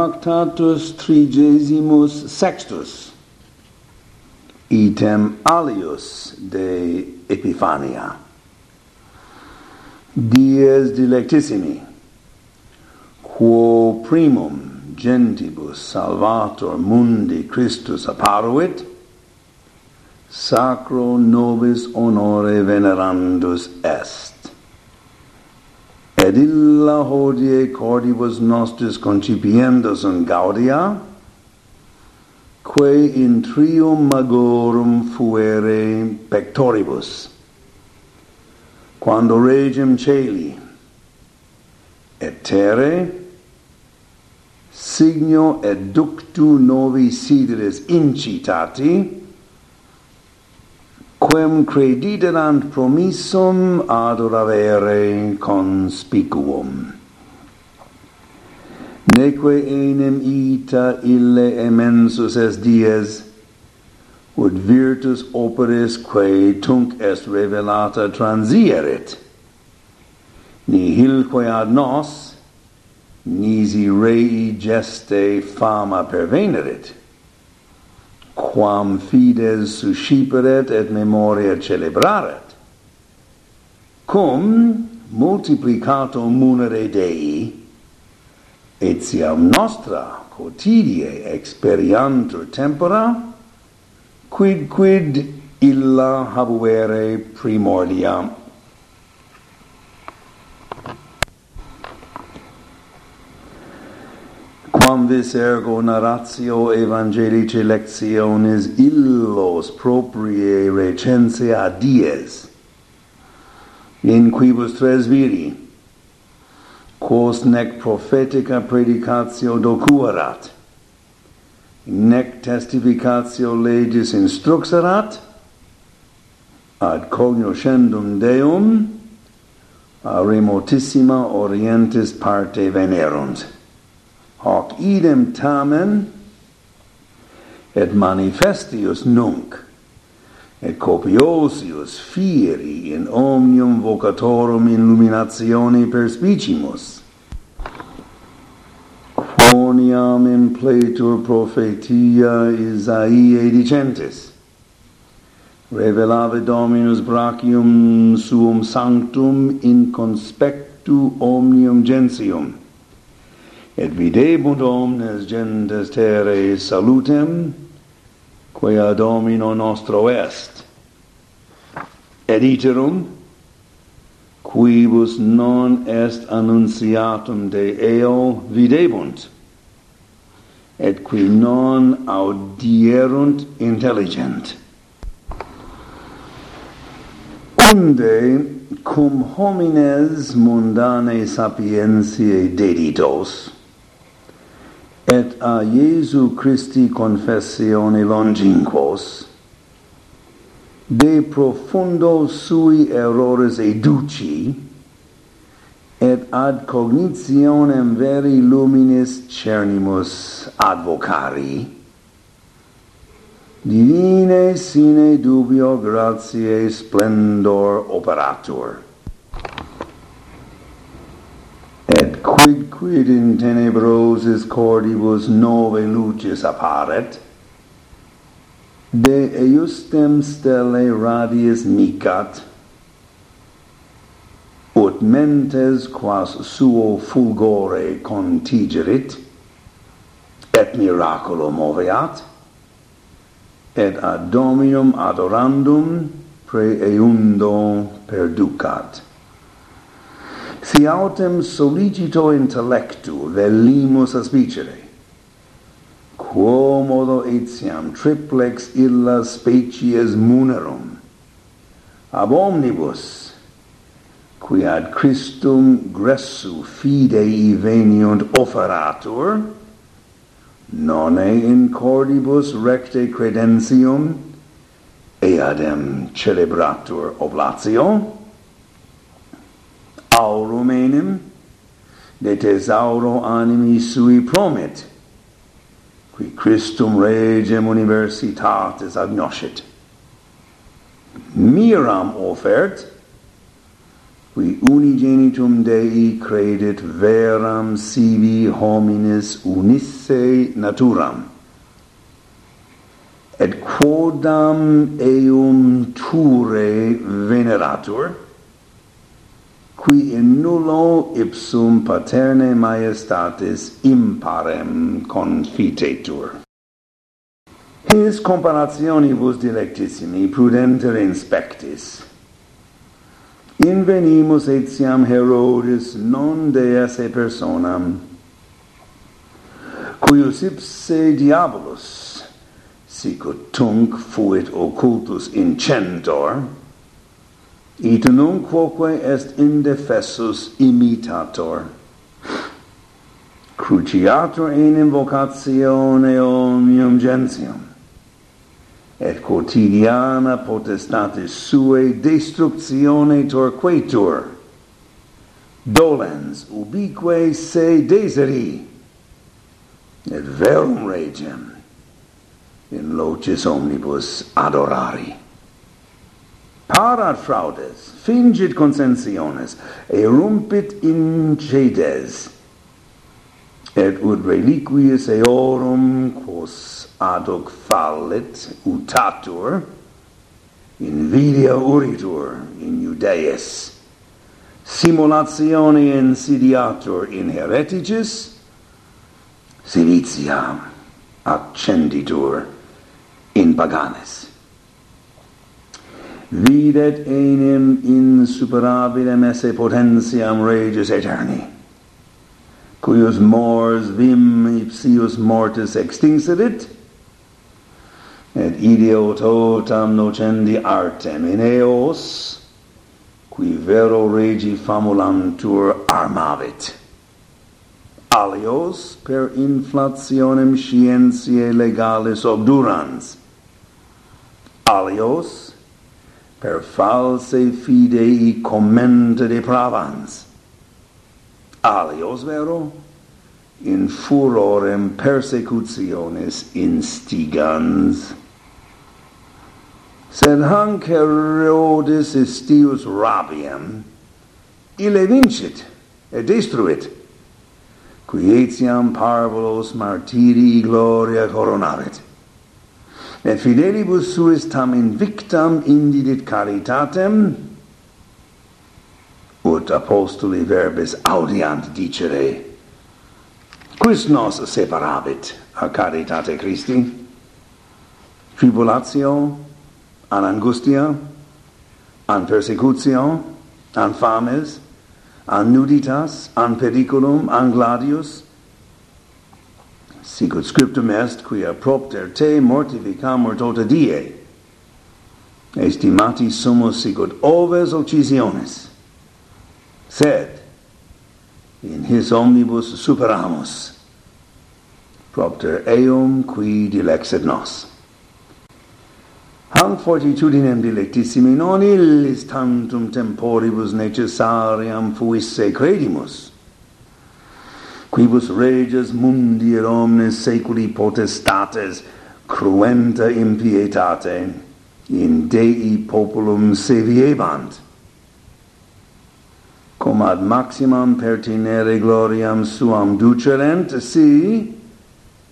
Tractatus trigesimus sextus item alius de Epifania dies dilectissimi quo primum gentibus salvator mundi Christus apparuit sacro nobis honore venerandus est et illa hodie cordibus nostris concipiendos in gaudia, quae in trium magorum fuere pectoribus, quando regem celi, et terre, signo et ductu novi sidres incitati, quem crediderant promissum adoravere conspicuum. Neque enim ita ille emensus est dies, ut virtus operis quae tunc est revelata transierit. Nihilque ad nos, nisi rei geste fama pervenerit quam fides susciperet et memoria celebraret, cum multiplicato munere Dei, etiam nostra quotidie experiantur tempora, quid quid illa habuere primordiam vis ergo narratio evangelici lectionis illos proprie recensia dies, in quibus tres viri, quos nec prophetica predicatio docuerat, nec testificatio legis instruxerat, ad cognoscendum Deum, a remotissima orientis parte venerunt hoc idem tamen et manifestius nunc et copiosius fieri in omnium vocatorum illuminatione perspicimus quoniam impletur prophetia Isaiae dicentes. Revelave Dominus brachium suum sanctum in conspectu omnium gentium et videbunt omnes gentes terrae salutem, quae ad Domino nostro est. Et iterum, quibus non est annunciatum de eo videbunt, et qui non audierunt intelligent. Unde cum homines mundane sapientiae deditos, et a Iesu Christi confessione longinquos, de profundo sui errores educi, et ad cognitionem veri luminis cernimus advocari, divine sine dubio gratiae splendor operatur. quid quid in tenebrosis cordibus nove lucis apparet, de eustem stelle radius micat, ut mentes quas suo fulgore contigerit, et miraculo moveat, et ad Dominum adorandum pre eundo perducat si autem solicito intellectu velimus aspicere quomodo etiam triplex illa species munerum. Ab omnibus qui ad Christum gressu fidei veniunt offeratur nonne in cordibus recte credentium eadem celebratur oblatio aurum enim, de thesauro animi sui promet, qui Christum regem universitatis agnoscit. Miram offert, qui unigenitum Dei credit veram sibi homines unisse naturam, et quodam eum ture veneratur, qui in nullo ipsum paterne majestatis imparem confitetur. His comparationibus dilectissimi prudenter inspectis. Invenimus etiam Herodes non deas e personam, cuius ipse diabolus, sicut tunc fuit occultus incentor, et non quoque est indefessus imitator. Cruciatur enim invocatione omnium gentium. Et quotidiana potestatis suae destructione torquetur. Dolens ubique se deseri. Et verum regem in locis omnibus adorari parat fraudes, fingit consensiones, erumpit incedes, et ut reliquies eorum quos adoc fallit utatur, invidia uritur in Judaeis, simulatione insidiatur in hereticis, silicia accenditur in paganes videt enim insuperabilem esse potentiam regis aeterni cuius mors vim ipsius mortis extincidit et ideo totam nocendi artem in eos qui vero regi famulantur armavit. Alios per inflationem scientiae legalis obdurans. Alios per false fidei commenta depravans. Alios vero, in furorem persecutiones instigans. Sed hanc Herodes istius rabiam, ille vincit et destruit, qui etiam parvulos martiri gloria coronavit. Et fidelibus suis tam invictam indidit caritatem, ut apostoli verbis audiant dicere, quis nos separabit a caritate Christi? Tribulatio, an angustia, an persecutio, an fames, an nuditas, an periculum, an gladius, sicut scriptum est quia propter te mortificamur tota die. Estimati sumus sicut oves occisiones. Sed in his omnibus superamus propter eum qui dilexit nos. Hanc fortitudinem dilectissimi non illis tantum temporibus necessariam fuisse credimus quibus reges mundi et omnes saeculi potestates cruenta impietate in Dei populum seviebant cum ad maximam pertinere gloriam suam ducerent si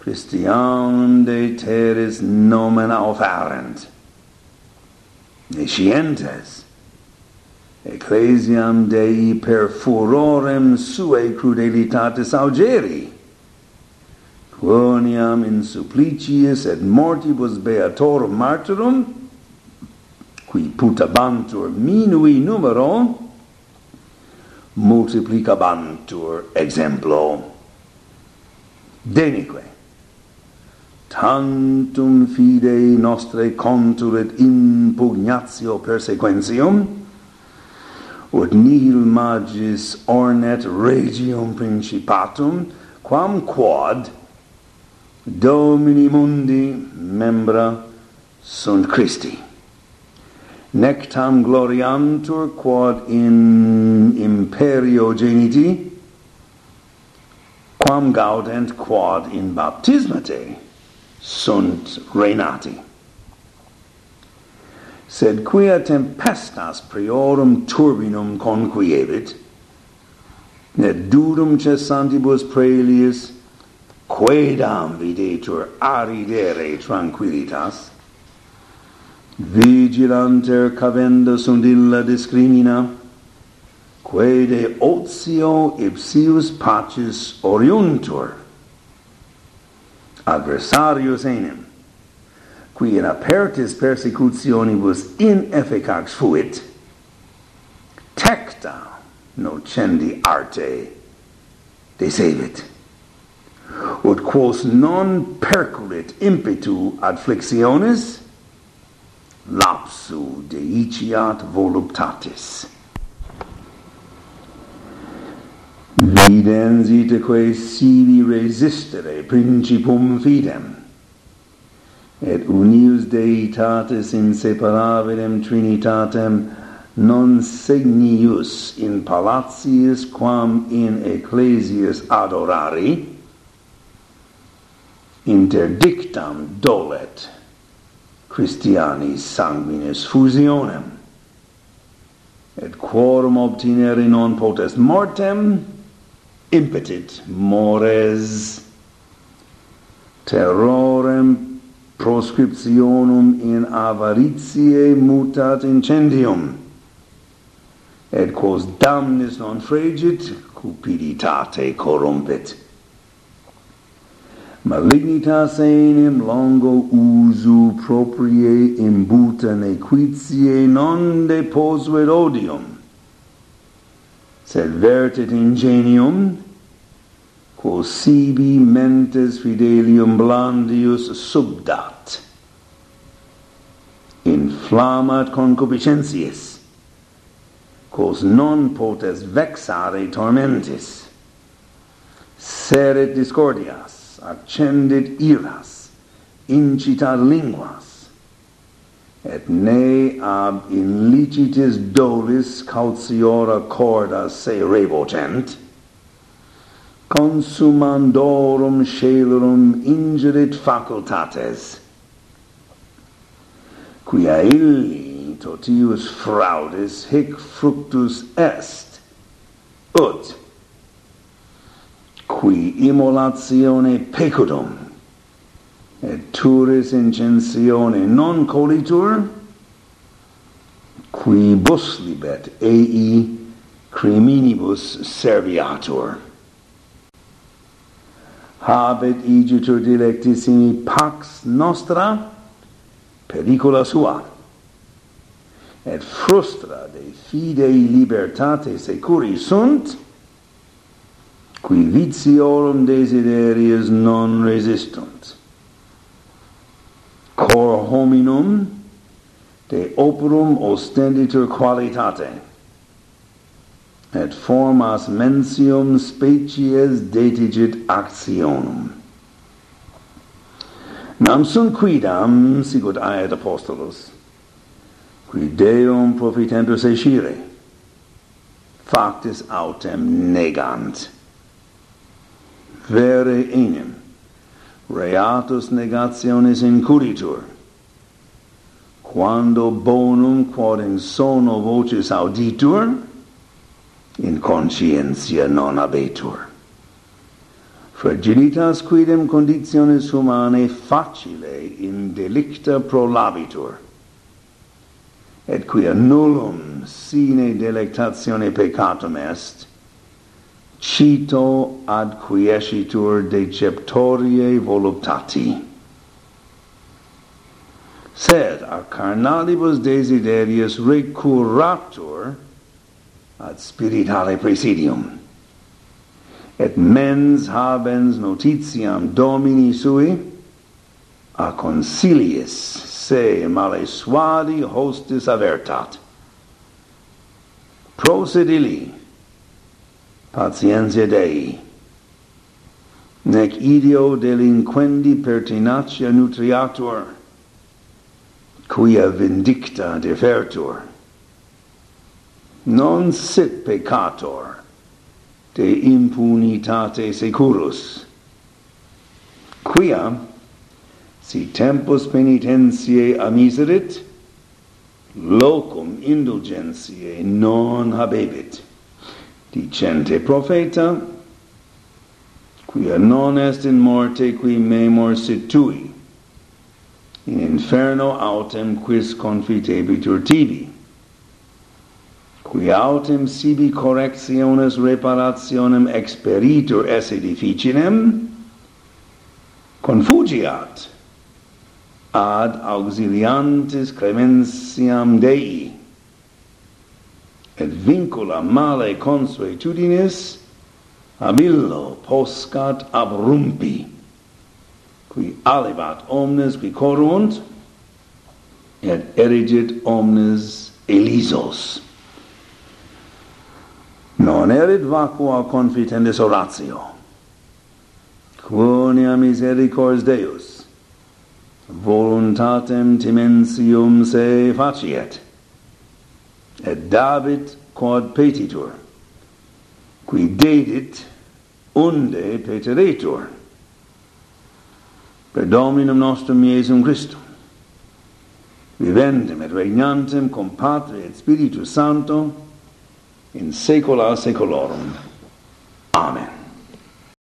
Christianum de terris nomen offerent. Nescientes ecclesiam Dei per furorem suae crudelitatis augeri, quoniam in suppliciis et mortibus beatorum martyrum, qui putabantur minui numero, multiplicabantur exemplo. Denique, tantum fidei nostre contulit impugnatio persequentium, ut nihil magis ornet regium principatum, quam quod domini mundi membra sunt Christi. Nec tam gloriantur quod in imperio geniti, quam gaudent quod in baptismate sunt reinati sed quia tempestas priorum turbinum conquievit, ned durum cessantibus praelius, quedam videtur aridere tranquillitas, vigilanter cavenda sunt illa discrimina, quaede otio ipsius pacis oriuntur, adversarius enim, qui in apertis persecutionibus inefficax fuit, tecta nocendi arte desevit, ut quos non perculit impetu ad flexiones, lapsu deiciat voluptatis. Videns quae sibi resistere principum fidem, et unius deitatis inseparabilem trinitatem non signius in palatiis quam in ecclesias adorari interdictam dolet Christiani sanguinis fusionem. Et quorum obtinere non potest mortem impetit mores terrorem proscriptionum in avaritiae mutat incendium et quos damnis non fregit cupiditate corrompet. Malignitas enim longo usu propriae imbuta nequitiae non deposuit odium sed vertit ingenium quo sibi mentes fidelium blandius subdat. Inflammat concupiscentiis quos non potes vexare tormentis. Seret discordias accendit iras incitat linguas. Et ne ab illicitis dolis cautiora corda se rebotent consumandorum scelerum ingerit facultates quia illi totius fraudis hic fructus est ut qui immolatione pecudum et turis incensione non colitur qui bus libet ei criminibus serviatur habet igitur dilectis in pax nostra pericula sua. Et frustra de fidei libertate securi sunt qui vitiorum desiderius non resistunt. Cor hominum de operum ostenditur qualitate et formas mensium species detigit actionum. Nam sunt quidam, sigut aet apostolus, qui Deum profitentus escire, factis autem negant. Vere enim, reatus negationis incuritur, quando bonum quod in sono vocis auditur, in conscientia non abetur. Fragilitas quidem conditiones humanae facile in delicta prolabitur, et quia nullum sine delectatione peccatum est, cito adquiescitur deceptorie voluptati. Sed a carnalibus desiderius recurratur, ad spiritale presidium. Et mens habens notitiam Domini sui, a consiliis se male suadi hostis avertat. Prosit illi, patientia Dei, nec ideo delinquendi pertinacia nutriatur, quia vindicta defertur non sit peccator de impunitate securus. Quia si tempus penitentiae amiserit locum indulgentiae non habebit dicente profeta quia non est in morte qui memor situi in inferno autem quis confitebitur tibi qui autem sibi correctiones reparationem experitur esse difficinem, confugiat ad auxiliantis clemensiam Dei, et vincula male consuetudinis ab illo poscat abrumpi, qui alevat omnes qui corunt, et erigit omnes elisos non erit vacua confitendis oratio. Quonia misericors Deus voluntatem timensium se faciet et David quod petitur qui dedit unde peteretur per Dominum nostrum Iesum Christum vivendum et regnantem cum Patri et Spiritus Sancto in saecula saeculorum. Amen.